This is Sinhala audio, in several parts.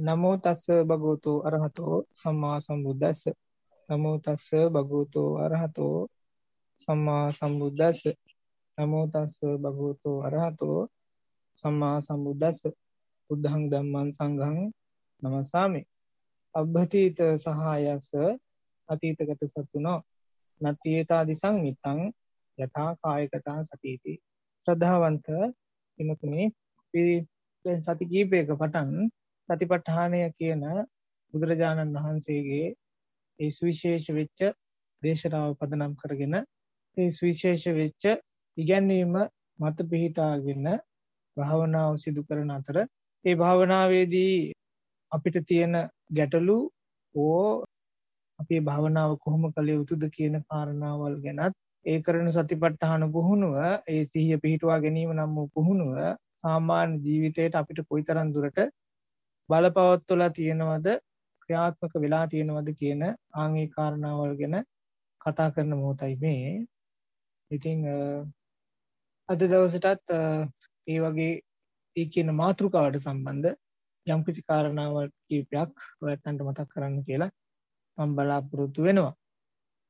නමෝ තස්ස භගවතු අරහතෝ සම්මා සම්බුද්දස්ස. නමෝ තස්ස භගවතු අරහතෝ සම්මා සම්බුද්දස්ස. නමෝ තස්ස භගවතු අරහතෝ සම්මා සම්බුද්දස්ස. බුද්ධං ධම්මං සංඝං නමස්සාමි. අබ්බතීත සහායස අතීතගත සතුනෝ නත්තියතාදි සංමිත්තං යථා කායකතා සතිති. ශ්‍රද්ධාවන්ත පිනතුනේ සති කීපයක පටන් සතිපට්ඨානය කියන බුදුරජාණන් වහන්සේගේ ඒ සුවිශේෂ වෙච්ච දේශනාව පදනම් කරගෙන ඒ සුවිශේෂ වෙච්ච ඉගැන්වීම මත පිහිටාගෙන භාවනාව සිදු කරන අතර ඒ භාවනාවේදී අපිට තියෙන ගැටලු ඕ අපේ භාවනාව කොහොම කළ යුතුද කියන කාරණාවල් ගැනත් ඒ කරන සතිපට්ඨාන පුහුණුව ඒ සිහිය පිහිටුවා ගැනීම නම් වූ පුහුණුව සාමාන්‍ය ජීවිතයට අපිට කොයිතරම් දුරට බලපවත්වලා තියෙනවද? ක්‍රියාත්මක වෙලා තියෙනවද කියන ආංගේ කාරණාවල් ගැන කතා කරන මොහොතයි මේ. ඉතිං අද දවසටත් ඒ වගේ ඒ කියන මාතෘකාවට සම්බන්ධ යම්කිසි කාරණාවල් කීපයක් ඔයත්තන්ට මතක් කරන්න කියලා මම බලාපොරොත්තු වෙනවා.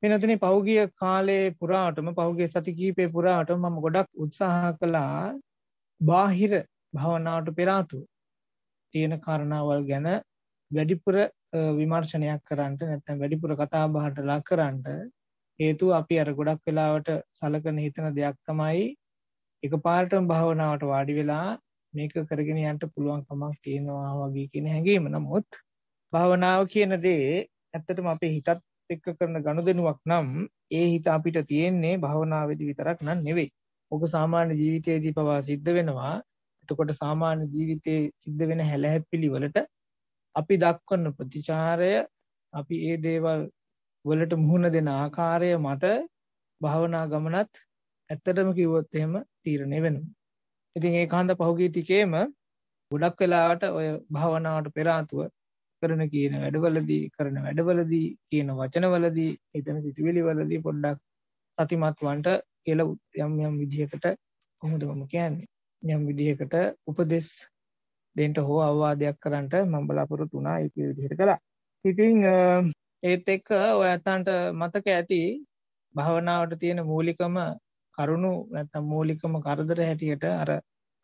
වෙනතුනේ පෞගිය කාලේ පුරාටම පෞගිය සති කීපේ පුරාටම මම ගොඩක් උත්සාහ කළා බාහිර භවනාවට පෙර ආතුව. තියෙන කාරණාවල් ගැන වැඩිපුර විමර්ශනයක් කරන්නට නැත්නම් වැඩිපුර කතා බහට ලක් කරන්නට හේතුව අපි අර ගොඩක් වෙලාවට සලකන හිතන දෙයක් තමයි එකපාරටම භාවනාවට වාඩි වෙලා මේක කරගෙන යන්න පුළුවන් කමක් තියෙනවා වගේ කියන හැඟීම නමුත් භාවනාව කියන දේ ඇත්තටම අපේ හිතත් එක්ක කරන ගනුදෙනුවක් නම් ඒ හිත අපිට තියෙන්නේ භාවනාවේදී විතරක් නම් නෙවෙයි. ඔබ සාමාන්‍ය ජීවිතයේදී පවා සිද්ධ වෙනවා එතකොට සාමාන්‍ය ජීවිතයේ සිද්ධ වෙන හැලහැප්පිලි වලට අපි දක්වන ප්‍රතිචාරය අපි ඒ දේවල් වලට මුහුණ දෙන ආකාරය මත භාවනා ගමනත් ඇත්තටම කිව්වොත් එහෙම තීරණය වෙනවා. ඉතින් ඒ කාන්ද පහුගිය ටිකේම ගොඩක් වෙලාවට ඔය භාවනාවට පෙර ආතුව කරන කියන වැඩවලදී කරන වැඩවලදී කියන වචනවලදී එතන සිතුවිලි වලදී පොඩ්ඩක් සතිමත් වන්ට කියලා යම් යම් විදිහකට කොහොමද මම කියන්නේ යම් විදිහකට උපදෙස් දෙන්න හෝ අවවාදයක් කරන්නට මම බලාපොරොත්තු වුණා ඒක විදිහට කළා. ඉතින් ඒත් එක්ක ඔයයන්ට මතක ඇති භාවනාවට තියෙන මූලිකම කරුණු නැත්නම් මූලිකම කරදර හැටියට අර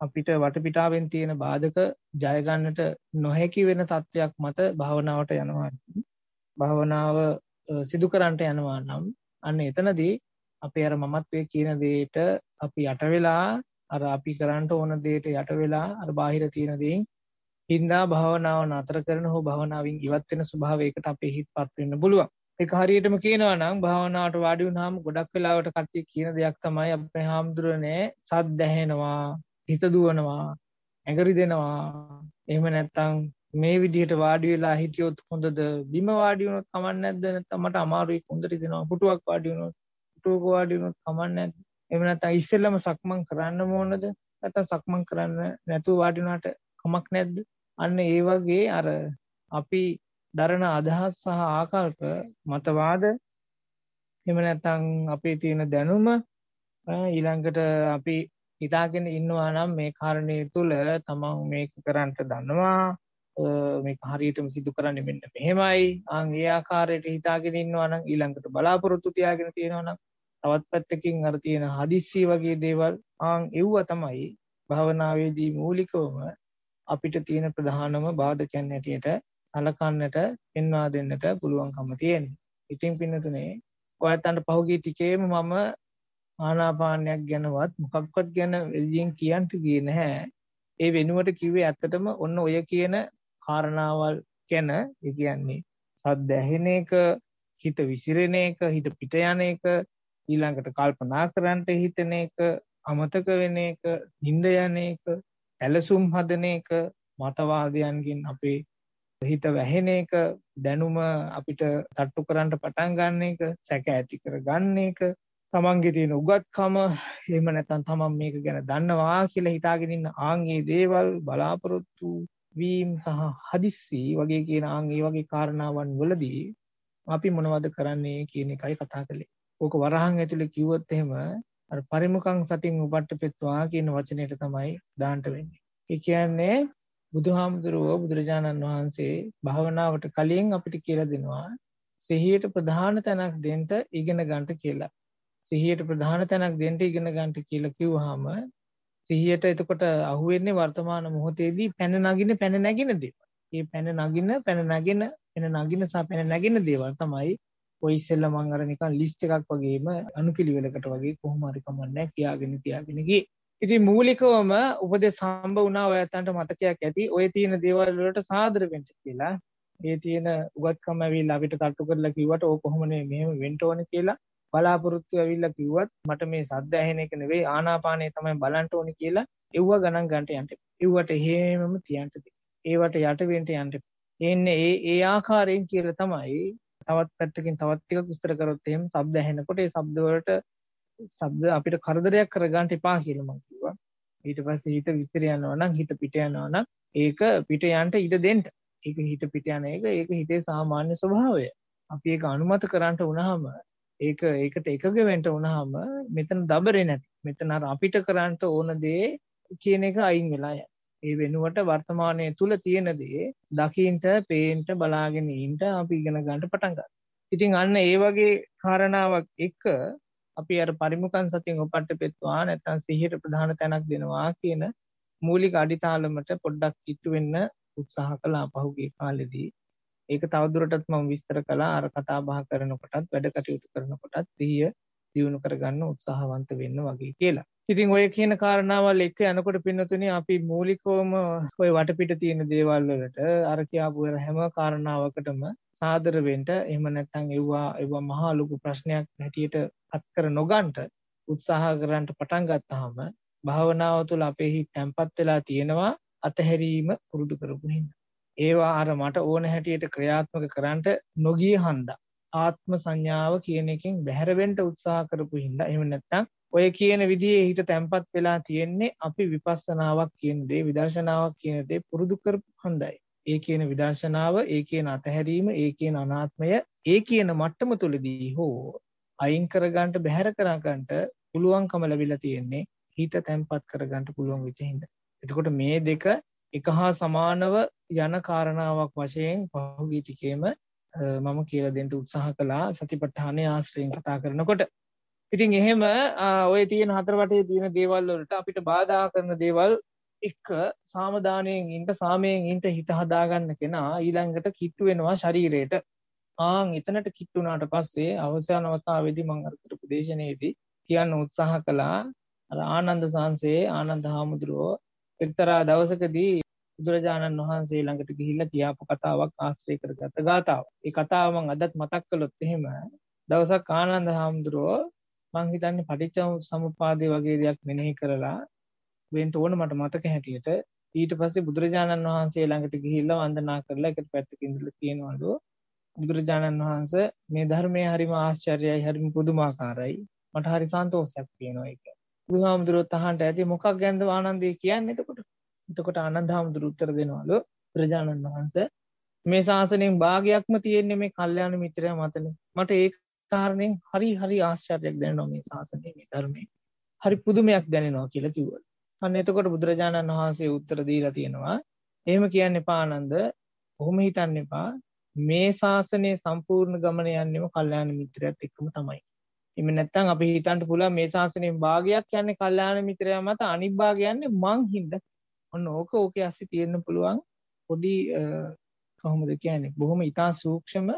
අපිට වටපිටාවෙන් තියෙන බාධක ජය ගන්නට නොහැකි වෙන තත්වයක් මත භාවනාවට යනවා. භාවනාව සිදු කරන්නට යනවා නම් අන්න එතනදී අපේ අර මමත්වයේ කියන දෙයට අපි යට වෙලා අර අපි කරන්නට ඕන දෙයට යට වෙලා අර බාහිර තියෙන දේෙන් හින්දා භාවනාව නතර කරන හෝ භාවනාවෙන් ඉවත් වෙන ස්වභාවයකට අපේ හිතපත් වෙන්න පුළුවන්. ඒක හරියටම කියනවා නම් භාවනාවට වාඩි වුණාම ගොඩක් වෙලාවට කට්ටිය කියන දෙයක් තමයි අපේ හාමුදුරනේ සද්ද ඇහෙනවා, හිත දුවනවා, ඇඟරි දෙනවා. එහෙම නැත්නම් මේ විදිහට වාඩි වෙලා හිටියොත් හොඳද? බිම වාඩි වුණොත් කමක් නැද්ද? නැත්නම් මට අමාරුයි හොඳට දෙනවා. පුටුවක් වාඩි වුණොත්, පුටුවක වාඩි වුණොත් කමක් නැද්ද? එහෙම නැත්නම් ඉස්සෙල්ලම සක්මන් කරන්න ඕනද? නැත්නම් සක්මන් කරන්න නැතුව වාඩි වුණාට කමක් නැද්ද? අන්න ඒ වගේ අර අපි දරන අදහස් සහ ආකල්ප මතවාද එහෙම නැත්නම් අපේ තියෙන දැනුම ඊළඟට අපි හිතාගෙන ඉන්නවා නම් මේ කාරණේ තුල තමන් මේක කරන්න දන්නවා. මේක හරියටම සිදු කරන්නේ මෙන්න මෙහෙමයි. ආන් ඒ ආකාරයට හිතාගෙන ඉන්නවා නම් ඊළඟට බලාපොරොත්තු තියාගෙන තියෙනවා නම් තවත් පැත්තකින් අර තියෙන හදිස්සි වගේ දේවල් ආන් එව්ව තමයි භාවනාවේදී මූලිකවම අපිට තියෙන ප්‍රධානම බාධකයන් හැටියට සලකන්නට පෙන්වා දෙන්නට පුළුවන්කම තියෙන්නේ. ඉතින් පින්නතුනේ ඔයත්තන්ට පහුගිය ටිකේම මම ආනාපානයක් ගැනවත් මොකක්වත් ගැන එළියෙන් කියන්න ගියේ නැහැ. ඒ වෙනුවට කිව්වේ ඇත්තටම ඔන්න ඔය කියන කාරණාවල් ගැන ඒ කියන්නේ සද්ද ඇහෙන එක, හිත විසිරෙන එක, හිත පිට යන එක, ඊළඟට කල්පනා කරන්නට හිතන එක අමතක වෙන එක නිින්ද යන එක ඇලසුම් හදන එක මතවාදයන්ගෙන් අපේ හිත වැහෙන එක දැනුම අපිට තට්ටු කරන්න පටන් ගන්න එක සැක ඇති කර ගන්න එක තමන්ගේ තියෙන උගත්කම එහෙම නැත්නම් තමන් මේක ගැන දන්නවා කියලා හිතාගෙන ඉන්න ආන්ගේ දේවල් බලාපොරොත්තු වීම සහ හදිස්සි වගේ කියන ආන් ඒ වගේ කාරණාවන් වලදී අපි මොනවද කරන්නේ කියන එකයි කතා කළේ. ඕක වරහන් ඇතුලේ කිව්වොත් එහෙම අර පරිමුඛං සතින් උපට්ඨපෙත්වා කියන වචනයට තමයි දාන්න වෙන්නේ. ඒ කියන්නේ බුදුහාමුදුරුවෝ බුදුරජාණන් වහන්සේ භාවනාවට කලින් අපිට කියලා දෙනවා සිහියට ප්‍රධාන තැනක් දෙන්න ඉගෙන ගන්නට කියලා. සිහියට ප්‍රධාන තැනක් දෙන්න ඉගෙන ගන්නට කියලා කිව්වහම සිහියට එතකොට අහුවෙන්නේ වර්තමාන මොහොතේදී පැන නගින පැන නැගින දේවල්. ඒ පැන නගින පැන නැගින පැන නගින සහ පැන නැගින දේවල් තමයි ඔය ඉස්සෙල්ලා මම අර නිකන් ලිස්ට් එකක් වගේම අනුපිළිවෙලකට වගේ කොහොම හරි කමන්නේ කියාගෙන කියාගෙන ගියේ. ඉතින් මූලිකවම උපදෙස් හම්බ වුණා ඔයයන්ට මතකයක් ඇති ඔය තියෙන දේවල් වලට සාදර වෙන්න කියලා. ඒ තියෙන උගත්කම ඇවිල්ලා අපිට තට්ටු කරලා කිව්වට ඕක කොහොමනේ මෙහෙම වෙන්න ඕනේ කියලා බලාපොරොත්තු ඇවිල්ලා කිව්වත් මට මේ සද්ද ඇහෙන එක නෙවෙයි ආනාපානය තමයි බලන්න ඕනේ කියලා එව්ව ගණන් ගන්නට යන්න. එව්වට හේමම තියන්න ඒවට යට වෙන්න යන්න. එන්නේ ඒ ඒ ආකාරයෙන් කියලා තමයි තවත් පැත්තකින් තවත් ටිකක් විස්තර කරොත් එහෙම ශබ්ද ඇහෙනකොට ඒ ශබ්ද වලට ශබ්ද අපිට කරදරයක් කරගන්න එපා කියලා මම කිව්වා. ඊට පස්සේ හිත විසිර යනවා නම් හිත පිට යනවා නම් ඒක පිට යන්න ඉඩ දෙන්න. ඒක හිත පිට යන එක ඒක හිතේ සාමාන්‍ය ස්වභාවය. අපි ඒක අනුමත කරන්න වුණාම ඒක ඒකට එකග වෙන්න වුණාම මෙතන දබරේ නැති. මෙතන අර අපිට කරන්න ඕන දේ කියන එක අයින් වෙලා යනවා. ඒ වෙනුවට වර්තමානයේ තුල තියෙන දේ දකින්ට, පේන්ට, බලාගෙන ඉන්න අපි ඉගෙන ගන්න පටන් ගන්නවා. ඉතින් අන්න ඒ වගේ කාරණාවක් එක්ක අපි අර පරිමුඛන් සතියෙන් ඔපට්ට පෙත්වා නැත්නම් සිහියට ප්‍රධාන තැනක් දෙනවා කියන මූලික අඩිතාලමට පොඩ්ඩක් කිට්ටු වෙන්න උත්සාහ කළා පහුගිය කාලෙදී. ඒක තවදුරටත් මම විස්තර කළා අර කතා බහ කරනකොටත් වැඩ කටයුතු කරනකොටත් සිහිය දියුණු කරගන්න උත්සාහවන්ත වෙන්න වගේ කියලා. ඉතින් ඔය කියන කාරණාවල් එක්ක යනකොට පින්නතුනේ අපි මූලිකවම ඔය වටපිට තියෙන දේවල් වලට අර කියාපු හැම කාරණාවකටම සාදර වෙන්න එහෙම නැත්නම් එව්වා එව්වා මහා ලොකු ප්‍රශ්නයක් හැටියට අත් කර නොගන්ට උත්සාහ කරන්න පටන් ගත්තාම භාවනාව තුළ අපේ හිත තැම්පත් වෙලා තියෙනවා අතහැරීම පුරුදු කරපු හින්දා. ඒවා අර මට ඕන හැටියට ක්‍රියාත්මක කරන්න නොගිය හන්දා ආත්ම සංඥාව කියන එකෙන් බැහැර වෙන්න උත්සාහ කරපු හින්දා එහෙම නැත්නම් ඔය කියන විදිහේ හිත තැම්පත් වෙලා තියෙන්නේ අපි විපස්සනාවක් කියන දේ විදර්ශනාවක් කියන දේ පුරුදු කරපු හන්දයි. ඒ කියන විදර්ශනාව ඒ කියන අතහැරීම ඒ කියන අනාත්මය ඒ කියන මට්ටම තුළදී හෝ අයින් කරගන්නට බැහැර කරගන්නට පුළුවන්කම ලැබිලා තියෙන්නේ හිත තැම්පත් කරගන්නට පුළුවන් වෙච්ච හින්දා. එතකොට මේ දෙක එක හා සමානව යන කාරණාවක් වශයෙන් පහුගිය ටිකේම මම කියලා දෙන්න උත්සාහ කළා සතිපට්ඨානයේ ආශ්‍රයෙන් කතා කරනකොට. ඉතින් එහෙම ඔය තියෙන හතර වටේ තියෙන දේවල් වලට අපිට බාධා කරන දේවල් එක්ක සාමදානයෙන් ඉන්න සාමයෙන් ඉන්න හිත හදාගන්න කෙනා ඊළඟට කිට්ටු වෙනවා ශරීරයට. ආන් එතනට කිට්ටු වුණාට පස්සේ අවසාන අවස්ථාවේදී මම අර කරපු දේශනාවේදී කියන්න උත්සාහ කළා අර ආනන්ද සාංශේ ආනන්ද හාමුදුරුවෝ එක්තරා දවසකදී බුදුරජාණන් වහන්සේ ළඟට ගිහිල්ලා කියාපු කතාවක් ආශ්‍රය කරගත්ත ගාතාව. ඒ කතාව මම අදත් මතක් කළොත් එහෙම දවසක් ආනන්ද හාමුදුරුවෝ මං හිතන්නේ පටිච්ච සමුප්පාදේ වගේ දෙයක් මෙනෙහි කරලා වෙන්න ඕන මට මතක හැටියට ඊට පස්සේ බුදුරජාණන් වහන්සේ ළඟට ගිහිල්ලා වන්දනා කරලා එකට පැත්තක ඉඳලා කියනවලු බුදුරජාණන් වහන්සේ මේ ධර්මයේ හරිම ආශ්චර්යයි හරිම පුදුමාකාරයි මට හරි සන්තෝෂයක් තියෙනවා ඒක. බුදුහාමුදුරුවෝ තහන්ට ඇති මොකක් ගැනද ආනන්දේ කියන්නේ එතකොට? එතකොට ආනන්ද හාමුදුරුවෝ උත්තර දෙනවලු බුදුරජාණන් වහන්සේ මේ ශාසනයෙන් භාගයක්ම තියෙන්නේ මේ කල්යාණ මිත්‍රයා මතනේ. මට ඒ කාරණෙන් හරි හරි ආශ්චර්යයක් දැනෙනවා මේ ශාසනයේ මේ ධර්මයේ. හරි පුදුමයක් දැනෙනවා කියලා කිව්වලු. අන්න එතකොට බුදුරජාණන් වහන්සේ උත්තර දීලා තියෙනවා එහෙම කියන්න එපා ආනන්ද කොහොම හිතන්න එපා මේ ශාසනය සම්පූර්ණ ගමන යන්නෙම කල්යාණ මිත්‍රයත් එක්කම තමයි. එමෙ නැත්තම් අපි හිතන්න පුළුවන් මේ ශාසනයෙන් භාගයක් යන්නේ කල්යාණ මිත්‍රයා මත අනිත් භාගය යන්නේ මං හින්දා. ඔන්න ඕක ඕකේ ඇස්සේ තියෙන්න පුළුවන් පොඩි කොහොමද කියන්නේ බොහොම ඊටා සූක්ෂම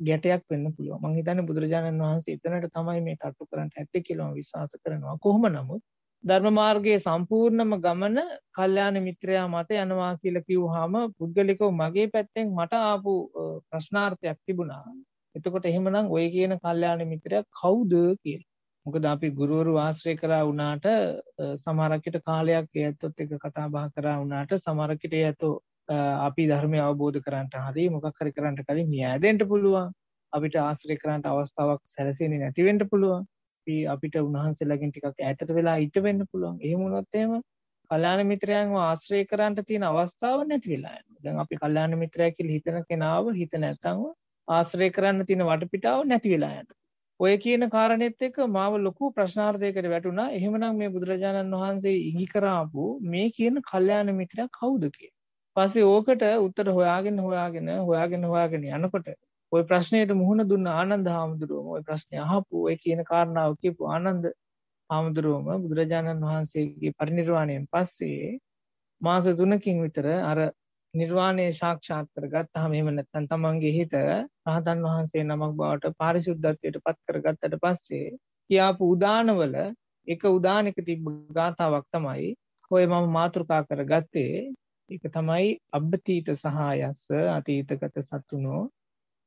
ගැටයක් වෙන්න පුළුවන්. මං හිතන්නේ බුදුරජාණන් වහන්සේ එතනට තමයි මේ තට්ටු කරන්න ඇත්තේ කියලා විශ්වාස කරනවා. කොහොම නමුත් ධර්ම මාර්ගයේ සම්පූර්ණම ගමන කල්යාණ මිත්‍රයා මත යනවා කියලා කිව්වහම පුද්ගලිකව මගේ පැත්තෙන් මට ආපු ප්‍රශ්නාර්ථයක් තිබුණා. එතකොට එහෙමනම් ඔය කියන කල්යාණ මිත්‍රයා කවුද කියලා. මොකද අපි ගුරුවරු ආශ්‍රය කරා වුණාට සමහරකට කාලයක් ඒ ඇත්තොත් එක කතා බහ කරා වුණාට සමහරකට ඒ ඇත්තෝ අපි ධර්මය අවබෝධ කරන්නට හරි මොකක් හරි කරන්නට කලින් න්‍යායදෙන්ට පුළුවන්. අපිට ආශ්‍රය කරන්නට අවස්ථාවක් සැලසෙන්නේ නැති වෙන්න පුළුවන්. අපි අපිට උන්වහන්සේලාගෙන් ටිකක් ඈතට වෙලා ඉට වෙන්න පුළුවන්. එහෙම වුණොත් එහෙම කල්යාණ මිත්‍රයන්ව ආශ්‍රය කරන්නට තියෙන අවස්ථාව නැති වෙලා යනවා. දැන් අපි කල්යාණ මිත්‍රයා කියලා හිතන කෙනාව හිත නැත්නම් ආශ්‍රය කරන්න තියෙන වටපිටාව නැති වෙලා යනවා. ඔය කියන කාරණෙත් එක්ක මාව ලොකු ප්‍රශ්නාර්ථයකට වැටුණා. එහෙමනම් මේ බුදුරජාණන් වහන්සේ ඉඟි කරාපු මේ කියන කල්යාණ මිත්‍රයා කවුද කියලා. පස්සේ ඕකට උත්තර හොයාගෙන හොයාගෙන හොයාගෙන හොයාගෙන යනකොට ඔය ප්‍රශ්නයට මුහුණ දුන්න ආනන්ද හාමුදුරුවම ඔය ප්‍රශ්නය අහපු ඔය කියන කාරණාව කියපු ආනන්ද හාමුදුරුවම බුදුරජාණන් වහන්සේගේ පරිනිර්වාණයෙන් පස්සේ මාස තුනකින් විතර අර නිර්වාණය සාක්ෂාත් කරගත්තාම එහෙම නැත්නම් තමන්ගේ හිත රහතන් වහන්සේ නමක් බවට පාරිශුද්ධත්වයට පත් කරගත්තට පස්සේ කියාපු උදානවල එක උදානක තිබ්බ ගාතාවක් තමයි ඔය මම මාතෘකා කරගත්තේ ඒක තමයි අබ්බතීත සහායස්ස අතීතගත සතුනෝ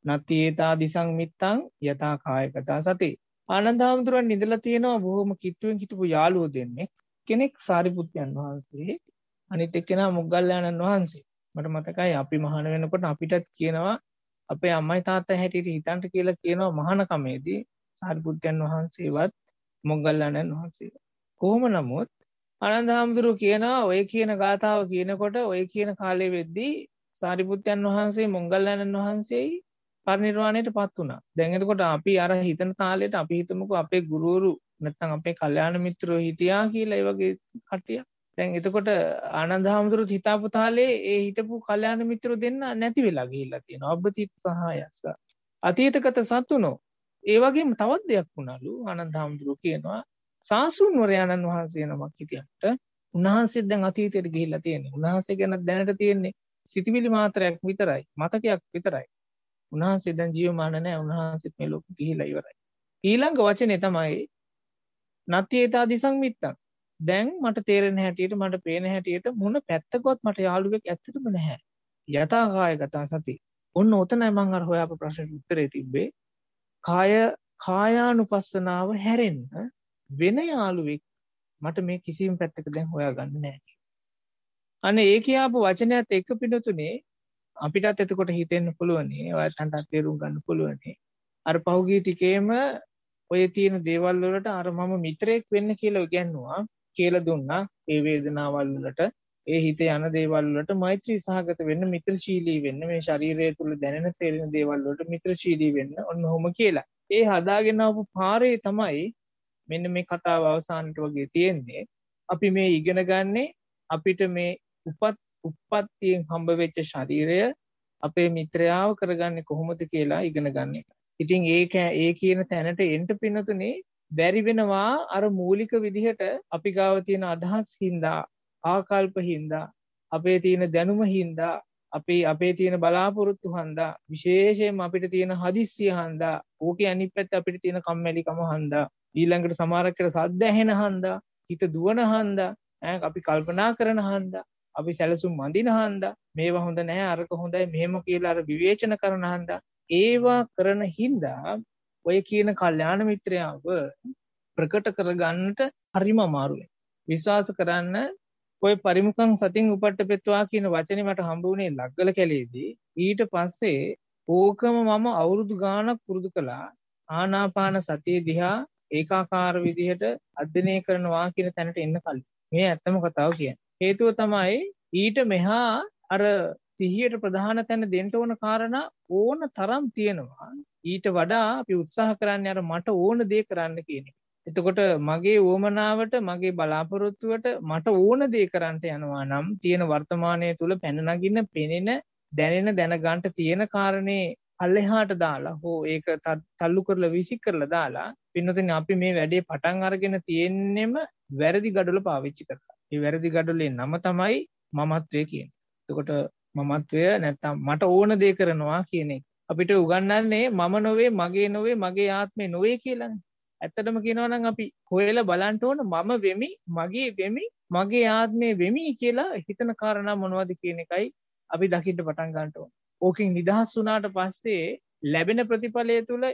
නතියේතා දිසංමිත්තං යථා කායකතා සති. ආනන්ද හාමුදුරුවන් ඉඳලා තියෙනවා බොහොම කිට්ටුවෙන් හිටපු යාළුවෝ දෙන්නේ කෙනෙක් සාරිපුත්යන් වහන්සේ අනිත් එක්කෙනා මොග්ගල්ලාණන් වහන්සේ. මට මතකයි අපි මහාන වෙනකොට අපිටත් කියනවා අපේ අම්මයි තාත්තා හැටියට හිතන්ට කියලා කියනවා මහානකමේදී සාරිපුත්යන් වහන්සේවත් මොග්ගල්ලාණන් වහන්සේ. කොහොම නමුත් ආනන්ද හාමුදුරුවෝ කියනවා ඔය කියන ගාථාව කියනකොට ඔය කියන කාලේ වෙද්දී සාරිපුත්යන් වහන්සේ මොග්ගල්ලාණන් වහන්සේයි පරිනිර්වාණයට පත් වුණා. දැන් එතකොට අපි අර හිතන තාලෙට අපි හිතමුකෝ අපේ ගුරුවරු නැත්නම් අපේ කල්යාණ මිත්‍රයෝ හිටියා කියලා ඒ වගේ කට්ටිය. දැන් එතකොට ආනන්ද හාමුදුරුවෝ හිතාපු තාලේ ඒ හිටපු කල්යාණ මිත්‍රයෝ දෙන්න නැති වෙලා ගිහිල්ලා තියෙනවා. අබ්බතිත් සහායස්ස. අතීතගත සතුනෝ ඒ වගේම තවත් දෙයක් වුණලු ආනන්ද හාමුදුරුවෝ කියනවා සාසුන්වරයාණන් වහන්සේ නමක් හිටියට උන්වහන්සේ දැන් අතීතයට ගිහිල්ලා තියෙන්නේ. උන්වහන්සේ ගැන දැනට තියෙන්නේ සිතිවිලි මාත්‍රයක් විතරයි. මතකයක් විතරයි. උන්වහන්සේ දැන් ජීවමාන නැහැ. උන්වහන්සේත් මේ ලෝකෙ ගිහිලා ඉවරයි. ඊළඟ වචනේ තමයි නත්‍යේතා දිසංමිත්තං. දැන් මට තේරෙන හැටියට මට පේන හැටියට මොන පැත්තකවත් මට යාළුවෙක් ඇත්තටම නැහැ. යථාකායගත සති. ඔන්න ඔතනයි මම අර හොයාපු ප්‍රශ්නෙට උත්තරේ තිබ්බේ. කාය කායානුපස්සනාව හැරෙන්න වෙන යාළුවෙක් මට මේ කිසිම පැත්තක දැන් හොයාගන්න නැහැ. අනේ ඒ කියාපු වචනයත් එක්ක පිටුතුනේ අපිටත් එතකොට හිතෙන්න පුළුවනි ඔයයන්ටත් තේරුම් ගන්න පුළුවනි අර පහුගිය ටිකේම ඔය තියෙන දේවල් වලට අර මම මිත්‍රයෙක් වෙන්න කියලා ඉගැන්නුවා කියලා දුන්නා ඒ වේදනාවල් වලට ඒ හිතේ යන දේවල් වලට මෛත්‍රී සහගත වෙන්න මිත්‍රශීලී වෙන්න මේ ශරීරය තුල දැනෙන තේරෙන දේවල් වලට මිත්‍රශීලී වෙන්න ඔන්න ඔහොම කියලා. ඒ හදාගෙන ආපු පාරේ තමයි මෙන්න මේ කතාව අවසානට වගේ තියෙන්නේ. අපි මේ ඉගෙන ගන්නේ අපිට මේ උපත් උප්පත්තියෙන් හම්බ වෙච්ච ශරීරය අපේ මිත්‍රයාව කරගන්නේ කොහොමද කියලා ඉගෙන ගන්න එක. ඉතින් ඒක ඒ කියන තැනට එන්න පින්නතුනේ බැරි වෙනවා අර මූලික විදිහට අපි ගාව තියෙන අදහස් හින්දා ආකල්ප හින්දා අපේ තියෙන දැනුම හින්දා අපේ අපේ තියෙන බලාපොරොත්තු හන්දා විශේෂයෙන්ම අපිට තියෙන හදිස්සිය හන්දා ඕකේ අනිත් පැත්ත අපිට තියෙන කම්මැලිකම හන්දා ඊළඟට සමහරක් වෙලාවට සද්ද ඇහෙන හන්දා හිත දුවන හන්දා අපි කල්පනා කරන හන්දා අපි සැලසුම් අඳින හන්දා මේවා හොඳ නැහැ අරක හොඳයි මෙහෙම කියලා අර විවේචන කරන හන්දා. ඒවා කරන හින්දා ඔය කියන කල්යාණ මිත්‍රයාව ප්‍රකට කරගන්නට හරිම අමාරුයි. විශ්වාස කරන්න ඔය පරිමුඛං සතින් උපට්ඨපෙත්වා කියන වචනේ මට හම්බ වුණේ ලග්ගල කැලේදී. ඊට පස්සේ ඕකම මම අවුරුදු ගාණක් පුරුදු කළා. ආනාපාන සතිය දිහා ඒකාකාර විදිහට අධ්‍යයනය කරනවා කියන තැනට එන්න කලින් මේ ඇත්තම කතාව කියන්නේ හේතුව තමයි ඊට මෙහා අර සිහියට ප්‍රධාන තැන දෙන්න ඕන කාරණා ඕන තරම් තියෙනවා. ඊට වඩා අපි උත්සාහ කරන්නේ අර මට ඕන දේ කරන්න කියන එක. එතකොට මගේ උවමනාවට මගේ බලාපොරොත්තුවට මට ඕන දේ කරන්නට යනවා නම් තියෙන වර්තමානය තුල පැන නගින්න පෙනෙන දැනෙන දැනගන්න තියෙන කාරණේ පල්ලෙහාට දාලා හෝ ඒක තල්ලු කරලා විසි කරලා දාලා පින්නතින් අපි මේ වැඩේ පටන් අරගෙන තියෙන්නෙම වැරදි ගඩොල පාවිච්චි කරලා. ඒ වැරදි ගඩොලේ නම තමයි මමත්වය කියන්නේ. එතකොට මමත්වය නැත්තම් මට ඕන දේ කරනවා කියන එක. අපිට උගන්වන්නේ මම නොවේ, මගේ නොවේ, මගේ ආත්මේ නොවේ කියලානේ. ඇත්තටම කියනවා නම් අපි හොයලා බලන්න ඕන මම වෙමි, මගේ වෙමි, මගේ ආත්මේ වෙමි කියලා හිතන කාරණා මොනවද කියන එකයි අපි දකින්න පටන් ගන්න ඕන. ඕකෙන් නිදහස් වුණාට පස්සේ ලැබෙන ප්‍රතිඵලය තුළ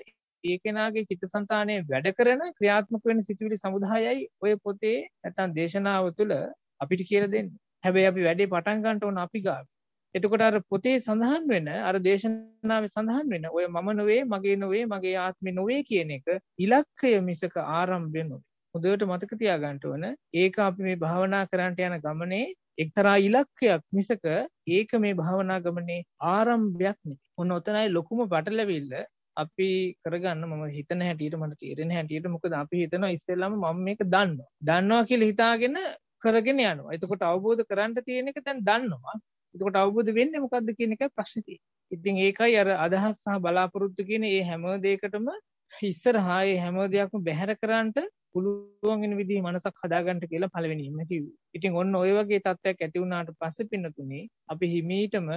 ඒ කෙනාගේ චිත්තසංතානයේ වැඩ කරන ක්‍රියාත්මක වෙන සිතුවිලි සමුදායයි ඔය පොතේ නැත්නම් දේශනාව තුළ අපිට කියලා දෙන්නේ. හැබැයි අපි වැඩේ පටන් ගන්න ඕන අපි ගාව. එතකොට අර පොතේ සඳහන් වෙන අර දේශනාවේ සඳහන් වෙන ඔය මම නොවේ මගේ නොවේ මගේ ආත්මේ නොවේ කියන එක ඉලක්කය මිසක ආරම්භය නොවේ. හොඳට මතක තියාගන්න ඕන ඒක අපි මේ භාවනා කරන්නට යන ගමනේ එක්තරා ඉලක්කයක් මිසක ඒක මේ භාවනා ගමනේ ආරම්භයක් නෙවෙයි. ඔන්න ඔතනයි ලොකුම පටලැවිල්ල අපි කරගන්න මම හිතන හැටියට මට තේරෙන හැටියට මොකද අපි හිතනවා ඉස්සෙල්ලාම මම මේක දන්නවා. දන්නවා කියලා හිතාගෙන කරගෙන යනවා. එතකොට අවබෝධ කරන්න තියෙන එක දැන් දන්නවා. එතකොට අවබෝධ වෙන්නේ මොකද්ද කියන එකයි ප්‍රශ්නේ තියෙන්නේ. ඉතින් ඒකයි අර අදහස් සහ බලාපොරොත්තු කියන මේ හැම දෙයකටම ඉස්සරහා මේ හැම දෙයක්ම බැහැර කරන්නට පුළුවන් වෙන විදිහේ මනසක් හදාගන්න කියලා පළවෙනිම කිව්වේ. ඉතින් ඔන්න ඔය වගේ තත්ත්වයක් ඇති වුණාට පස්සේ පින්නතුනේ අපි හිමීටම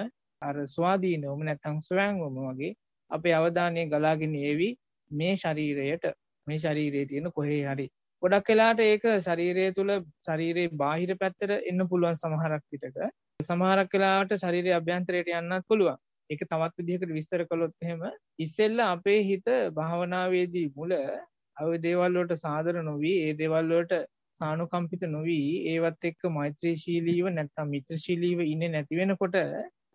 අර ස්වාධීනවම නැත්තම් ස්වයංවම වගේ අපේ අවධානය ගලාගෙන ඒවි මේ ශරීරයට. මේ ශරීරයේ තියෙන කොහේ හරි. ගොඩක් වෙලාට ඒක ශරීරය තුළ ශරීරයේ බාහිර පැත්තට එන්න පුළුවන් සමහරක් විටක. සමහරක් වෙලාවට ශරීරයේ අභ්‍යන්තරයට යන්නත් පුළුවන්. ඒක තවත් විදිහකට විස්තර කළොත් එහෙම ඉස්සෙල්ල අපේ හිත භාවනාවේදී මුල අව දේවල් වලට සාදර නොවි ඒ දේවල් වලට සානුකම්පිත නොවි ඒවත් එක්ක මෛත්‍රීශීලීව නැත්නම් මිත්‍රශීලීව ඉන්නේ නැති වෙනකොට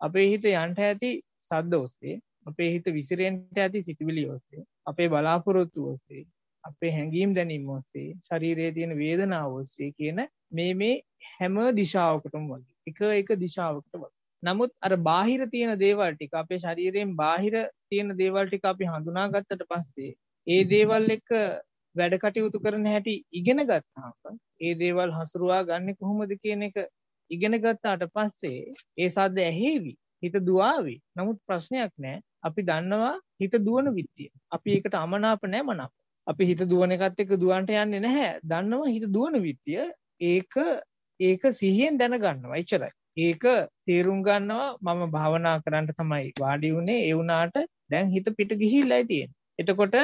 අපේ හිත යන්ට ඇති සද්ද ඔස්සේ අපේ හිත විසිරෙන්ට ඇති සිතුවිලි ඔස්සේ අපේ බලාපොරොත්තු ඔස්සේ අපේ හැඟීම් දැනීම ඔස්සේ ශරීරයේ තියෙන වේදනාව ඔස්සේ කියන මේ මේ හැම දිශාවකටම වගේ එක එක දිශාවකට වගේ. නමුත් අර බාහිර තියෙන දේවල් ටික අපේ ශරීරයෙන් බාහිර තියෙන දේවල් ටික අපි හඳුනාගත්තට පස්සේ ඒ දේවල් එක්ක වැඩ කටයුතු කරන හැටි ඉගෙන ගත්තාම ඒ දේවල් හසුරුවා ගන්න කොහොමද කියන එක ඉගෙන ගත්තාට පස්සේ ඒ සද්ද ඇහෙවි හිත දුවාවි. නමුත් ප්‍රශ්නයක් නෑ. අපි දන්නවා හිත දුවන විත්තිය අපි ඒකට අමනාප නෑ මනාප. අපි හිත දුවන එකත් එක්ක දුවන්ට යන්නේ නැහැ. දන්නවා හිත දුවන විත්තිය ඒක ඒක සිහියෙන් දැනගන්නවා. එච්චරයි ඒක තේරුම් ගන්නවා මම භාවනා කරන්න තමයි වාඩි වුණේ ඒ වුණාට දැන් හිත පිට ගිහිල්ලා තියෙන්නේ එතකොට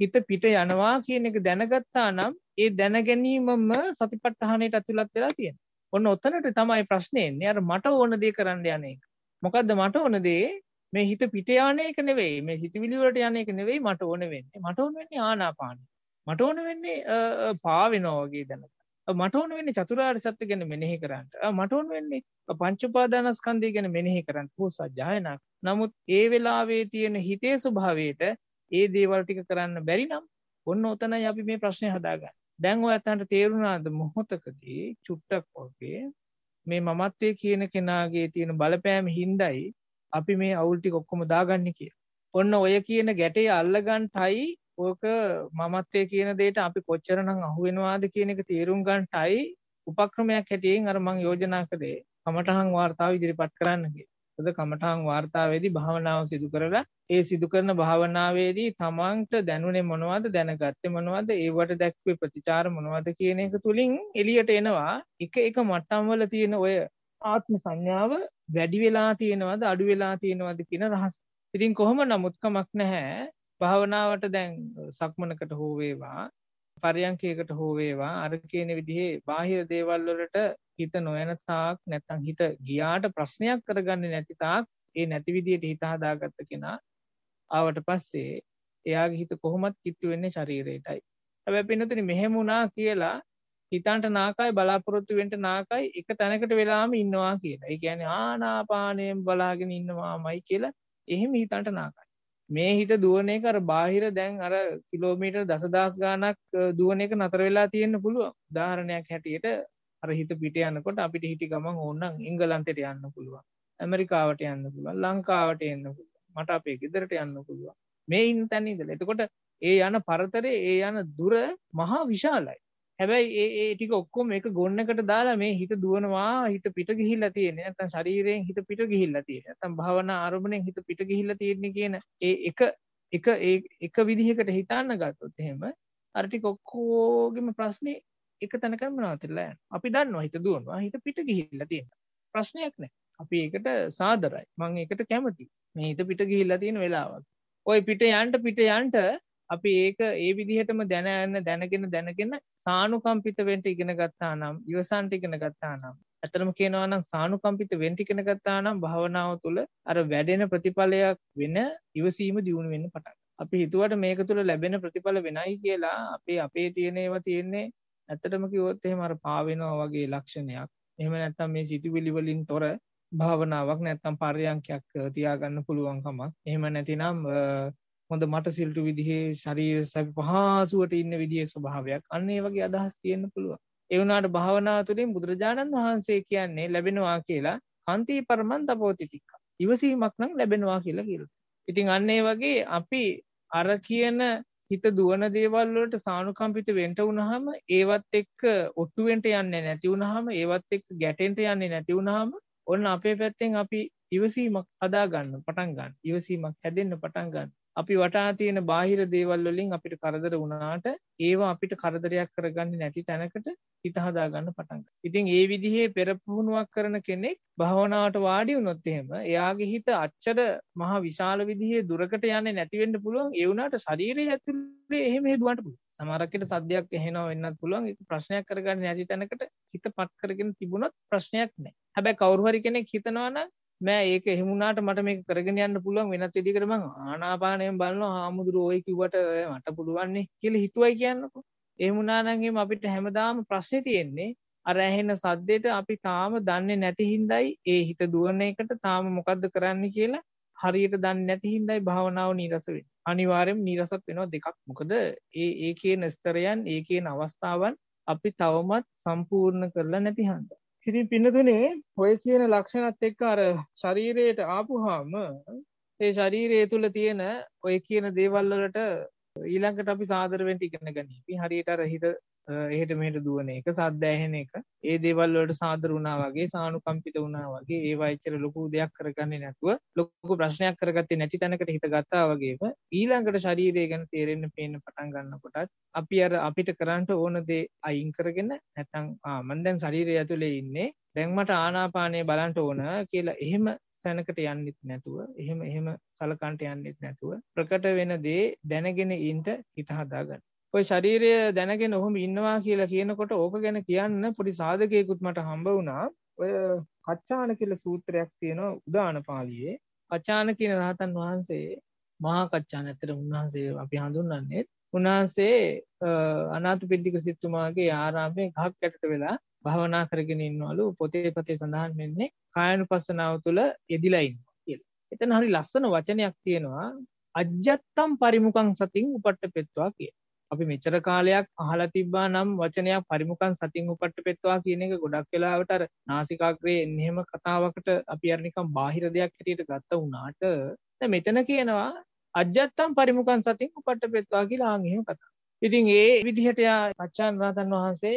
හිත පිට යනවා කියන එක දැනගත්තා නම් ඒ දැන ගැනීමම සතිපට්ඨානයට ඇතුළත් වෙලා තියෙනවා. ඔන්න ඔතනට තමයි ප්‍රශ්නේ එන්නේ. අර මට ඕන දේ කරන්න යන එක. මොකද්ද මට ඕන දේ? මේ හිත පිට යන එක නෙවෙයි. මේ සිතවිලි වලට යන එක නෙවෙයි මට ඕන වෙන්නේ. මට ඕන වෙන්නේ ආනාපාන. මට ඕන වෙන්නේ පා වෙනවා වගේ දැනගන්න. මට ඕන වෙන්නේ චතුරාර්ය සත්‍ය ගැන මෙනෙහි කරන්න. මට ඕන වෙන්නේ පංච උපාදානස්කන්ධය ගැන මෙනෙහි කරන්න. පොසජායනා. නමුත් ඒ වෙලාවේ තියෙන හිතේ ස්වභාවයට ඒ දේවල් ටික කරන්න බැරි නම් ඔන්න ඔතනයි අපි මේ ප්‍රශ්නේ හදාගන්නේ. දැන් ඔය අතන්ට තේරුණාද මොහොතකදී චුට්ටක් වගේ මේ මමත්වයේ කියන කෙනාගේ තියෙන බලපෑම හින්දායි අපි මේ අවුල් ටික ඔක්කොම දාගන්නේ කියලා. ඔන්න ඔය කියන ගැටේ අල්ලගන්ටයි ඕක මමත්වයේ කියන දෙයට අපි කොච්චරනම් අහු වෙනවාද කියන එක තේරුම් ගන්නටයි උපක්‍රමයක් හැටියෙන් අර මම යෝජනා කළේ කමටහන් වාර්තාව ඉදිරිපත් කරන්න කියලා. ද කමඨාන් වාර්තාවේදී භාවනාව සිදු කරලා ඒ සිදු කරන භාවනාවේදී තමන්ට දැනුනේ මොනවද දැනගත්තේ මොනවද ඒවට දැක්වේ ප්‍රතිචාර මොනවද කියන එක තුලින් එළියට එනවා එක එක මට්ටම් වල තියෙන ඔය ආත්ම සංඥාව වැඩි වෙලා තියෙනවද අඩු වෙලා තියෙනවද කියන රහස. ඉතින් කොහොම නමුත් කමක් නැහැ භාවනාවට දැන් සක්මනකට හෝ වේවා පරයන්කයකට හෝ වේවා අර කියන විදිහේ බාහිර දේවල් වලට හිත නොයන තාක් නැත්නම් හිත ගියාට ප්‍රශ්නයක් කරගන්නේ නැති තාක් ඒ නැති විදියට හිත හදාගත්ත කෙනා ආවට පස්සේ එයාගේ හිත කොහොමත් කිට්ටු වෙන්නේ ශරීරයටයි. හැබැයි පින්නතුනි මෙහෙම වුණා කියලා හිතන්ට නාකයි බලාපොරොත්තු වෙන්න නාකයි එක තැනකට වෙලාම ඉන්නවා කියලා. ඒ කියන්නේ ආනාපානයෙන් බලාගෙන ඉන්නවාමයි කියලා එහෙම හිතන්ට නාකයි. මේ හිත දුවන එක අර බාහිර දැන් අර කිලෝමීටර් දසදහස් ගාණක් දුවන එක නතර වෙලා තියෙන්න පුළුවන්. උදාහරණයක් හැටියට අර හිත පිට යනකොට අපිට හිටි ගමන් ඕනනම් එංගලන්තයට යන්න පුළුවන්. ඇමරිකාවට යන්න පුළුවන්. ලංකාවට එන්න පුළුවන්. මට අපේ ගෙදරට යන්න පුළුවන්. මේ ඉන්න තැන ඉඳලා. එතකොට ඒ යන පරතරේ ඒ යන දුර මහා විශාලයි. හැබැයි ඒ ඒ ටික ඔක්කොම එක ගොන්නකට දාලා මේ හිත දුවනවා හිත පිට ගිහිල්ලා තියෙන්නේ නැත්නම් ශරීරයෙන් හිත පිට ගිහිල්ලා තියෙන්නේ නැත්නම් භාවනා ආරම්භණයෙන් හිත පිට ගිහිල්ලා තියෙන්නේ කියන ඒ එක එක ඒ එක විදිහකට හිතන්න ගත්තොත් එහෙම අර ටික ඔක්කොගෙම ප්‍රශ්නේ එක තැනකම නවතිලා යනවා. අපි දන්නවා හිත දුවනවා. හිත පිට ගිහිල්ලා තියෙනවා. ප්‍රශ්නයක් නැහැ. අපි ඒකට සාදරයි. මම ඒකට කැමතියි. මේ හිත පිට ගිහිල්ලා තියෙන වෙලාවක්. ওই පිට යන්න පිට යන්න අපි ඒක ඒ විදිහටම දැනන්න දැනගෙන දැනගෙන සානුකම්පිත වෙන්න ඉගෙන ගත්තා නම් ඉවසන්ට ඉගෙන ගත්තා නම් ඇත්තටම කියනවා නම් සානුකම්පිත වෙන්න ඉගෙන ගත්තා නම් භාවනාව තුළ අර වැඩෙන ප්‍රතිඵලයක් වෙන ඉවසීම දියුණු වෙන්න පටන් අපි හිතුවට මේක තුළ ලැබෙන ප්‍රතිඵල වෙනයි කියලා අපේ අපේ තියෙන ඒවා තියෙන්නේ ඇත්තටම කිව්වොත් එහෙම අර පාවෙනවා වගේ ලක්ෂණයක්. එහෙම නැත්නම් මේ සිතුවිලි වලින් තොර භාවනාවක් නැත්නම් පර්යංකයක් තියාගන්න පුළුවන් කමක්. එහෙම නැතිනම් හොඳ මට සිල්ටු විදිහේ ශරීර සැප පහසුවට ඉන්න විදිහේ ස්වභාවයක්. අන්න ඒ වගේ අදහස් තියෙන්න පුළුවන්. ඒ වුණාට භාවනාව තුළින් බුදුරජාණන් වහන්සේ කියන්නේ ලැබෙනවා කියලා කාන්ති පරමන් තපෝතිතික්ක. ඉවසීමක් නම් ලැබෙනවා කියලා කියලා. ඉතින් අන්න ඒ වගේ අපි අර කියන හිත දුවන දේවල් වලට සානුකම්පිත වෙන්න වුනහම ඒවත් එක්ක ඔට්ටු වෙන්න යන්නේ නැති වුනහම ඒවත් එක්ක ගැටෙන්න යන්නේ නැති වුනහම ඔන්න අපේ පැත්තෙන් අපි ඉවසීමක් හදාගන්න පටන් ගන්න ඉවසීමක් හැදෙන්න පටන් ගන්න අපි වටා තියෙන බාහිර දේවල් වලින් අපිට කරදර වුණාට ඒවා අපිට කරදරයක් කරගන්නේ නැති තැනකට හිත හදාගන්න පටන් ගන්නවා. ඉතින් ඒ විදිහේ පෙරපුහුණුවක් කරන කෙනෙක් භාවනාවට වාඩි වුණොත් එහෙම එයාගේ හිත අච්චර මහ විශාල විදිහේ දුරකට යන්නේ නැති වෙන්න පුළුවන්. ඒ වුණාට ශරීරය ඇතුලේ එහෙම හේදුවන්ට පුළුවන්. සමහරකට සද්දයක් ඇහෙනවා වෙන්නත් පුළුවන්. ඒක ප්‍රශ්නයක් කරගන්නේ නැති තැනකට හිත පත් කරගෙන තිබුණොත් ප්‍රශ්නයක් නැහැ. හැබැයි කවුරු හරි කෙනෙක් හිතනවා නම් මෑ ඒක එහෙමුණාට මට මේක කරගෙන යන්න පුළුවන් වෙනත් විදිහකට මං ආනාපානයෙන් බලනවා හාමුදුරුවෝ ඔය කිව්වට මට පුළුවන්නේ කියලා හිතුවයි කියන්නකෝ. එහෙම වුණා නම් එහෙම අපිට හැමදාම ප්‍රශ්නේ තියෙන්නේ අර ඇහෙන සද්දෙට අපි තාම දන්නේ නැති හින්දායි ඒ හිත දුවන එකට තාම මොකද්ද කරන්න කියලා හරියට දන්නේ නැති හින්දායි භාවනාව නීරස වෙන්නේ. අනිවාර්යෙන්ම නීරසත් වෙනවා දෙකක්. මොකද ඒ ඒ කියන ස්තරයන් ඒ කියන අවස්ථාවන් අපි තවමත් සම්පූර්ණ කරලා නැති හන්දා. ඉතින් පින්නතුනේ ඔය කියන ලක්ෂණත් එක්ක අර ශරීරයට ආපුහාම ඒ ශරීරය තුල තියෙන ඔය කියන දේවල් වලට ඊළඟට අපි සාදර වෙන්න ඉගෙන ගනිමු. හරියට අර හිත එහෙට මෙහෙට දුවන එක, සද්ද ඇහෙන එක, ඒ දේවල් වලට සාදර වුණා වගේ, සානුකම්පිත වුණා වගේ, ඒවා එච්චර ලොකු දෙයක් කරගන්නේ නැතුව, ලොකු ප්‍රශ්නයක් කරගත්තේ නැති තැනකට හිත ගත්තා වගේම ඊළඟට ශරීරය ගැන තේරෙන්න පේන්න පටන් ගන්නකොටත් අපි අර අපිට කරන්න ඕන දේ අයින් කරගෙන නැත්නම් ආ මම දැන් ශරීරය ඇතුලේ ඉන්නේ දැන් මට ආනාපානය බලන්න ඕන කියලා එහෙම සැනකට යන්නෙත් නැතුව එහෙම එහෙම සලකන්ට යන්නෙත් නැතුව ප්‍රකට වෙන දේ දැනගෙන ඉන්න හිත හදාගන්න. ඔය ශරීරය දැනගෙන ඔහොම ඉන්නවා කියලා කියනකොට ඕක ගැන කියන්න පොඩි සාධකයකුත් මට හම්බ වුණා. ඔය කච්චාන කියලා සූත්‍රයක් තියෙනවා උදාන පාළියේ. කච්චාන කියන රහතන් වහන්සේ මහා කච්චාන ඇත්තට උන්වහන්සේ අපි හඳුන්වන්නේ උන්වහන්සේ අනාථ පිටික සිටුමාගේ ආරාමයේ ගහක් යටට වෙලා භාවනා කරගෙන ඉන්නවලු පොතේ පතේ සඳහන් වෙන්නේ කායනුපස්සනාව තුළ යෙදිලා ඉන්නවා කියලා. එතන හරි ලස්සන වචනයක් තියෙනවා අජ්ජත්තම් පරිමුඛං සතින් උපට්ඨපෙත්වා කිය. අපි මෙච්චර කාලයක් අහලා තිබ්බා නම් වචනයක් පරිමුඛං සතින් උපට්ඨපෙත්වා කියන එක ගොඩක් වෙලාවට අර නාසිකාග්‍රේ එන්නේ එහෙම කතාවකට අපි අර නිකන් බාහිර දෙයක් හැටියට ගත්ත වුණාට දැන් මෙතන කියනවා අජ්ජත්තම් පරිමුඛං සතින් උපට්ඨපෙත්වා කියලා ආන් එහෙම කතා. ඉතින් ඒ විදිහට යා අච්චාන් රහතන් වහන්සේ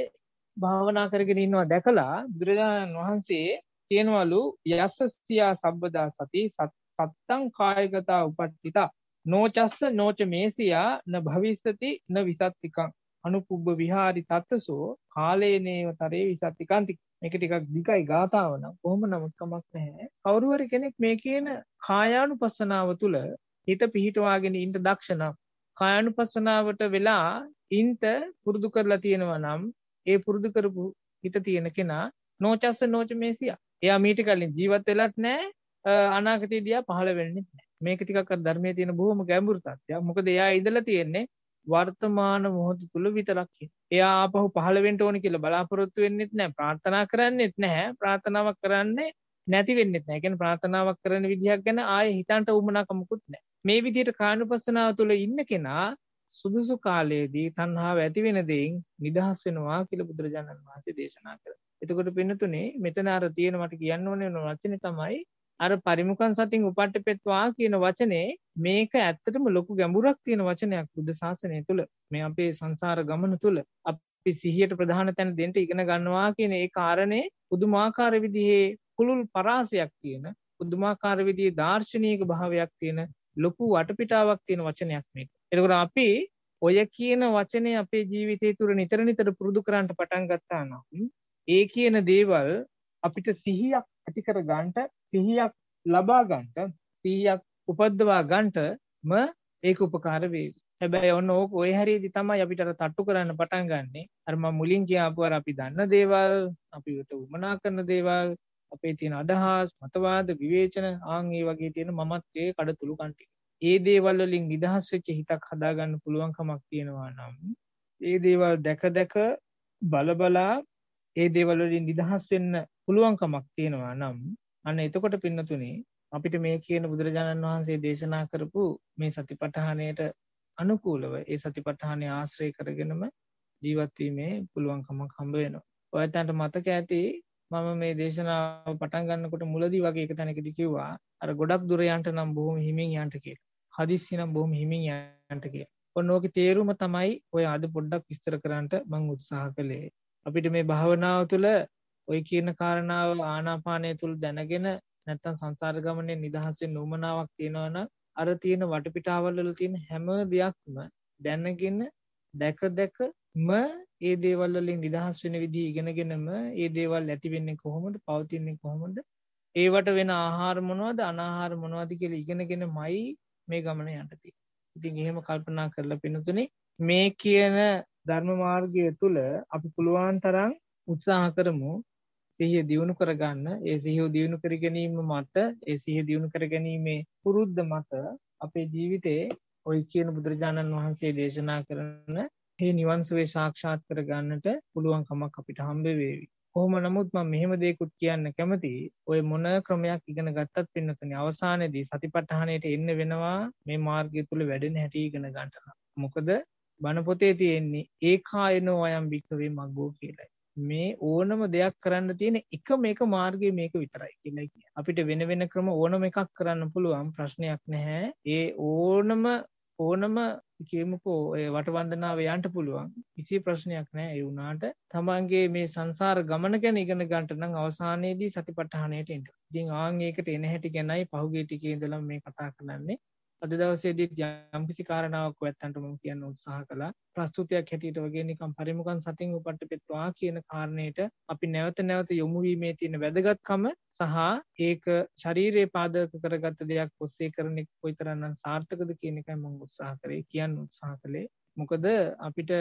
භාවනා කරගෙන ඉන්නවා දැකලා බුදුරජාණන් වහන්සේ කියනවලු යස්සසියා සබ්බදා සති සත්තං කායගතා උපට්ඨිතා නෝචස්ස නෝච මේසියා න භවිස්සති න විසත්තිකං අනුපුබ්බ විහාරි තත්තසෝ කාලේනේව තරේ විසත්තිකන්ති මේක ටිකක් දිගයි ගාතාව නම් කොහොම නමුත් කමක් නැහැ කවුරු හරි කෙනෙක් මේ කියන කායානුපස්සනාව තුල හිත පිහිටවාගෙන ඉන්න දක්ෂ නම් කායානුපස්සනාවට වෙලා ඉන්ට පුරුදු කරලා තියෙනවා නම් ඒ පුරුදු කරපු හිත තියෙන කෙනා නෝචස්ස නෝච මේසියා. එයා මීට කලින් ජීවත් වෙලත් නැහැ අනාගතේ දිහා පහළ වෙන්නේ නැහැ. මේක ටිකක් අර ධර්මයේ තියෙන බොහොම ගැඹුරු තත්ත්වයක්. මොකද එයා ඉඳලා තියෙන්නේ වර්තමාන මොහොත තුල විතරක් එයා ආපහු පහළ වෙන්න ඕන කියලා බලාපොරොත්තු වෙන්නෙත් නැහැ ප්‍රාර්ථනා කරන්නෙත් නැහැ ප්‍රාර්ථනාවක් කරන්නේ නැති වෙන්නෙත් නැහැ. කියන්නේ ප්‍රාර්ථනාවක් කරන විදිහක් ගැන ආයේ හිතන්ට උමනාකමකුත් නැහැ. මේ විදිහට කායනුපස්සනාව තුළ ඉන්න කෙනා සුදුසු කාලයේදී තණ්හාව ඇති වෙන දෙයින් නිදහස් වෙනවා කියලා බුදුරජාණන් වහන්සේ දේශනා කළා. එතකොට පින්නතුනේ මෙතන අර තියෙන මට කියන්න ඕනේ වෙන වචනේ තමයි අර පරිමුඛං සතින් උපට්ඨපෙත්වා කියන වචනේ මේක ඇත්තටම ලොකු ගැඹුරක් තියෙන වචනයක් බුද්ධ ශාසනය තුල. මේ අපේ සංසාර ගමන තුල අපි සිහියට ප්‍රධාන තැන දෙන්න ඉගෙන ගන්නවා කියන ඒ කාරණේ පුදුමාකාර විදිහේ කුළුල් පරාසයක් තියෙන පුදුමාකාර විදිහේ දාර්ශනික භාවයක් තියෙන ලොකු වටපිටාවක් තියෙන වචනයක් මේක. එතකොට අපි ඔය කියන වචනේ අපේ ජීවිතය තුළ නිතර නිතර පුරුදු කරන්න පටන් ගත්තා නම් ඒ කියන දේවල් අපිට සිහියක් ඇති කර ගන්නට සිහියක් ලබා ගන්නට සිහියක් උපද්දවා ගන්නටම ඒක උපකාර වේවි. හැබැයි ඔන්න ඕක ඔය හැරියේදී තමයි අපිට අර තට්ටු කරන්න පටන් ගන්නෙ. අර මම මුලින් කියාපු අර අපි දන්න දේවල්, අපිට උමනා කරන දේවල්, අපේ තියෙන අදහස්, මතවාද, විවේචන ආන් ඒ වගේ තියෙන මමත්වයේ කඩතුළු කන්ටි. ඒ දේවල් වලින් නිදහස් වෙච්ච හිතක් හදාගන්න පුළුවන්කමක් තියෙනවා නම් ඒ දේවල් දැක දැක බලබලා ඒ දේවල් වලින් නිදහස් වෙන්න පුළුවන්කමක් තියෙනවා නම් අන්න එතකොට පින්නතුනේ අපිට මේ කියන බුදුරජාණන් වහන්සේ දේශනා කරපු මේ සතිපට්ඨානයට අනුකූලව ඒ සතිපට්ඨානය ආශ්‍රය කරගෙනම ජීවත් වීමේ පුළුවන්කමක් හම්බ වෙනවා. ඔයයන්ට මතක ඇති මම මේ දේශනාව පටන් ගන්නකොට මුලදී වගේ එක තැනකදී කිව්වා අර ගොඩක් දුර යන්න නම් බොහොම හිමින් යන්න කියලා. හදිස්සි නම් බොහොම හිමින් යන්න කියලා. ඔන්න ඕකේ තේරුම තමයි ඔය අද පොඩ්ඩක් විස්තර කරන්නට මම උත්සාහ කළේ. අපිට මේ භාවනාව තුළ ඔය කියන කාරණාව ආනාපානය තුළ දැනගෙන නැත්තම් සංසාර ගමනේ නිදහස් වෙන්න උවමනාවක් තියෙනවා නම් අර තියෙන වටපිටාවල් වල තියෙන හැම දෙයක්ම දැනගෙන දැක දැකම ඒ දේවල් වලින් නිදහස් වෙන විදිහ ඉගෙනගෙනම ඒ දේවල් ඇති වෙන්නේ කොහොමද? පවතින්නේ කොහොමද? ඒවට වෙන ආහාර මොනවද? අනාහාර මොනවද කියලා ඉගෙනගෙනමයි මේ ගමන යන්න තියෙන්නේ. ඉතින් එහෙම කල්පනා කරලා පිනතුනේ මේ කියන ධර්ම මාර්ගය තුළ අපි පුළුවන් තරම් උත්සාහ කරමු සිහිය දියුණු කරගන්න ඒ සිහිය දියුණු කර ගැනීම මත ඒ සිහිය දියුණු කර ගැනීමේ පුරුද්ද මත අපේ ජීවිතේ ඔය කියන බුදුරජාණන් වහන්සේ දේශනා කරන මේ නිවන් සුවේ සාක්ෂාත් කරගන්නට පුළුවන් කමක් අපිට හම්බ වේවි. කොහොම නමුත් මම මෙහෙම දෙයක්ත් කියන්න කැමතියි. ඔය මොන ක්‍රමයක් ඉගෙන ගත්තත් පින්නතුනේ අවසානයේදී සතිපට්ඨානයට එන්න වෙනවා මේ මාර්ගය තුල වැඩෙන හැටි ඉගෙන ගන්න. මොකද බණ පොතේ තියෙන්නේ ඒකායනෝ අයම් භික්කවේ මග්ගෝ කියලයි. මේ ඕනම දෙයක් කරන්න තියෙන එක මේක මාර්ගය මේක විතරයි කියලා කිය. අපිට වෙන වෙන ක්‍රම ඕනම එකක් කරන්න පුළුවන් ප්‍රශ්නයක් නැහැ. ඒ ඕනම ඕනම කියමුකෝ ඔය වටවන්දනාව යන්ට පුළුවන් කිසි ප්‍රශ්නයක් නෑ ඒ වුණාට තමන්ගේ මේ සංසාර ගමන ගැන ඉගෙන ගන්නට නම් අවසානයේදී සතිපට්ඨානයට එන්න. ඉතින් ආන් ඒකට එන හැටි ගැනයි පහුගිය ටිකේ ඉඳලා මේ කතා කරන්නේ. අද දවසේදී යම්කිසි කාරණාවක් ඔයත්තන්ට මම කියන්න උත්සාහ කළා. ප්‍රස්තුතියක් හැටියට වගේ නිකම් පරිමුඛන් සතින් උපට්ඨපෙත්වා කියන කාරණේට අපි නැවත නැවත යොමු වීමේ තියෙන වැදගත්කම සහ ඒක ශරීරයේ පාදක කරගත්ත දෙයක් ඔස්සේ කරන එක කොයිතරම්නම් සාර්ථකද කියන එකයි මම උත්සාහ කරේ කියන්න උත්සාහ කළේ. මොකද අපිට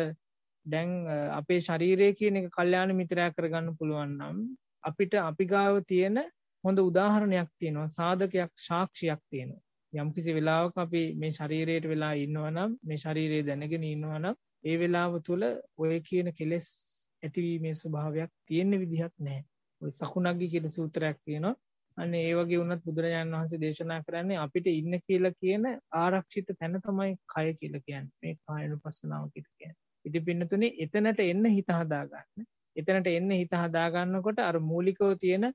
දැන් අපේ ශරීරය කියන එක කල්යාණ මිත්‍රයා කරගන්න පුළුවන් නම් අපිට අපි ගාව තියෙන හොඳ උදාහරණයක් තියෙනවා සාධකයක් සාක්ෂියක් තියෙනවා යම්කිසි වෙලාවක අපි මේ ශරීරයට වෙලා ඉන්නවනම් මේ ශරීරයේ දැනගෙන ඉන්නවනම් ඒ වෙලාව තුළ ඔය කියන කෙලෙස් ඇතිවීමේ ස්වභාවයක් තියෙන්න විදිහක් නැහැ. ඔය සකුණක්ගි කියන සූත්‍රයක් තියෙනවා. අන්න ඒ වගේ වුණත් බුදුරජාණන් වහන්සේ දේශනා කරන්නේ අපිට ඉන්න කියලා කියන ආරක්ෂිත තැන තමයි කය කියලා කියන්නේ. මේ කායනුපස්සනාව කියලා කියන්නේ. ඉතින් පින්නතුනේ එතනට එන්න හිත හදාගන්න. එතනට එන්න හිත හදාගන්නකොට අර මූලිකව තියෙන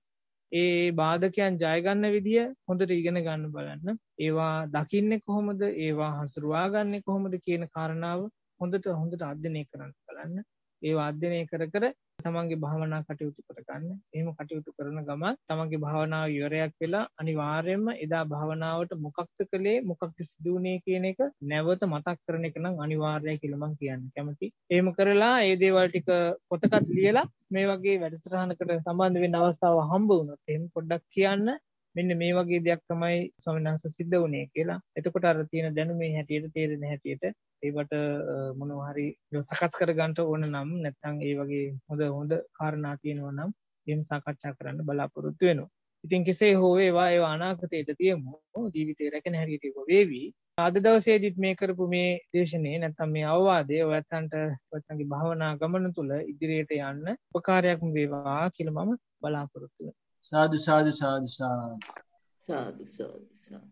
ඒ බාධකයන් ජයගන්න විදිහ හොඳට ඉගෙන ගන්න බලන්න. ඒවා දකින්න කොහොමද? ඒවා හසුරුවාගන්න කොහොමද කියන කාරණාව හොඳට හොඳට අධ්‍යනය කරන්න බලන්න. ඒ අධ්‍යනය කර කර තමන්ගේ භාවනා කටයුතු කරගන්න. එහෙම කටයුතු කරන ගමන් තමන්ගේ භාවනාව ඉවරයක් වෙලා අනිවාර්යයෙන්ම එදා භාවනාවට මොකක්ද කළේ මොකක්ද සිදුවුනේ කියන එක නැවත මතක් කරන එක නම් අනිවාර්යයි කියලා මම කියන්න. කැමති. එහෙම කරලා ඒ දේවල් ටික පොතකත් ලියලා මේ වගේ වැඩසටහනකට සම්බන්ධ වෙන්න අවස්ථාව හම්බ වුණොත් එහෙම පොඩ්ඩක් කියන්න. මෙන්න මේ වගේ දෙයක් තමයි ස්වාමීන් වහන්සේ සිද්ධ වුණේ කියලා. එතකොට අර තියෙන දැනුමේ හැටියට තේරෙන හැටියට ඒවට මොනවා හරි සකස් කරගන්න ඕන නම් නැත්නම් ඒ වගේ හොඳ හොඳ කාරණා තියෙනවා නම් එහෙම සාකච්ඡා කරන්න බලාපොරොත්තු වෙනවා. ඉතින් කෙසේ හෝ ඒවා ඒවා අනාගතයට තියමු ජීවිතේ රැකෙන හැටියට ඒක වේවි. අද දවසේදීත් මේ කරපු මේ දේශනේ නැත්නම් මේ අවවාදය ඔයත්තන්ට ඔයත්තන්ගේ භාවනා ගමන තුල ඉදිරියට යන්න උපකාරයක්ම වේවා කියලා මම බලාපොරොත්තු වෙනවා. සාදු සාදු සාදු සාදු සාදු සාදු සාදු